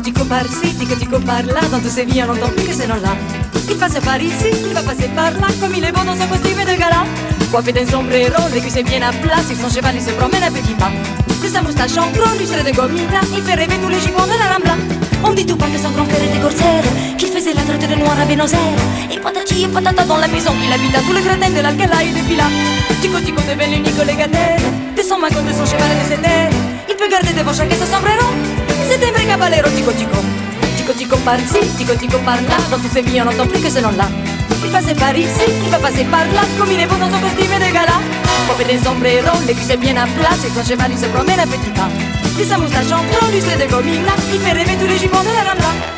tico tico tico par-là, dans tous ces vies on n'entend plus que ces noms-là. Il passe par ici, il va passer par là, comme il est beau dans son costume de gala. Coiffé d'un sombrero, les cuisses bien à plat, sur son cheval il se promène à petits pas. De sa moustache en gros, lui de gomina, il fait rêver tous les jupons de la Rambla. On dit tout pas que son grand-père était corsaire, qu'il faisait la traite de noir à Buenos Aires. Et patati et patata dans la maison qu'il habita, tous les gradins de l'Alcala et des Pilas. Tico Tico devient l'unique légataire de son magot, de son cheval et de ses terres. Il peut garder devant chaque son sombrero, c'est cavallero Tico Tico. Tico Tico par-ci, Tico Tico par-là, dans toutes ses vies on n'entend plus que ce nom-là. Il passe par ici, il va passer par là, comme il est beau dans son costume de gala. Coiffé des sombreros, les cuisses bien à plat, et son cheval il se promène à petits pas. De sa moustache en blanc, lui c'est de gomina, il fait rêver tous les jupons de la Rambla.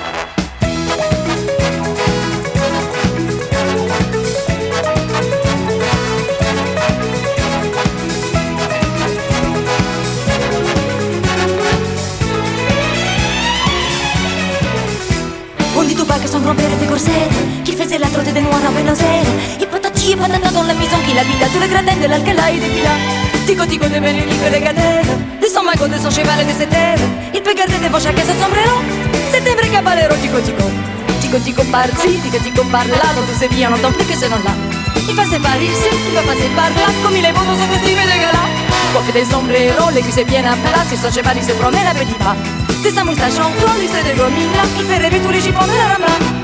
On dit tout pas que son grand-père était corsaire, qu'il faisait la trotte des noirs à Buenos Aires. Et patati et patata dans la maison qu'il habita, tous les gradins de l'Alcala et des Pilas. Tico Tico devient l'unique légataire de son magot, de son cheval et de ses terres. Il peut garder devant chacun son sombrero, c'est un vrai cavallero Tico Tico. Tico Tico par-ci, Tico Tico par-là, dans tous ses vies on n'entend plus que ce nom-là. Il passe par ici, il va passer par là, comme il est beau dans son costume de gala. Coiffé des sombreros, les cuisses bien à plat, sur son cheval il se promène à petits pas. De sa moustache en blanc, lui c'est de gomina, il fait rêver tous les jupons de la Rambla.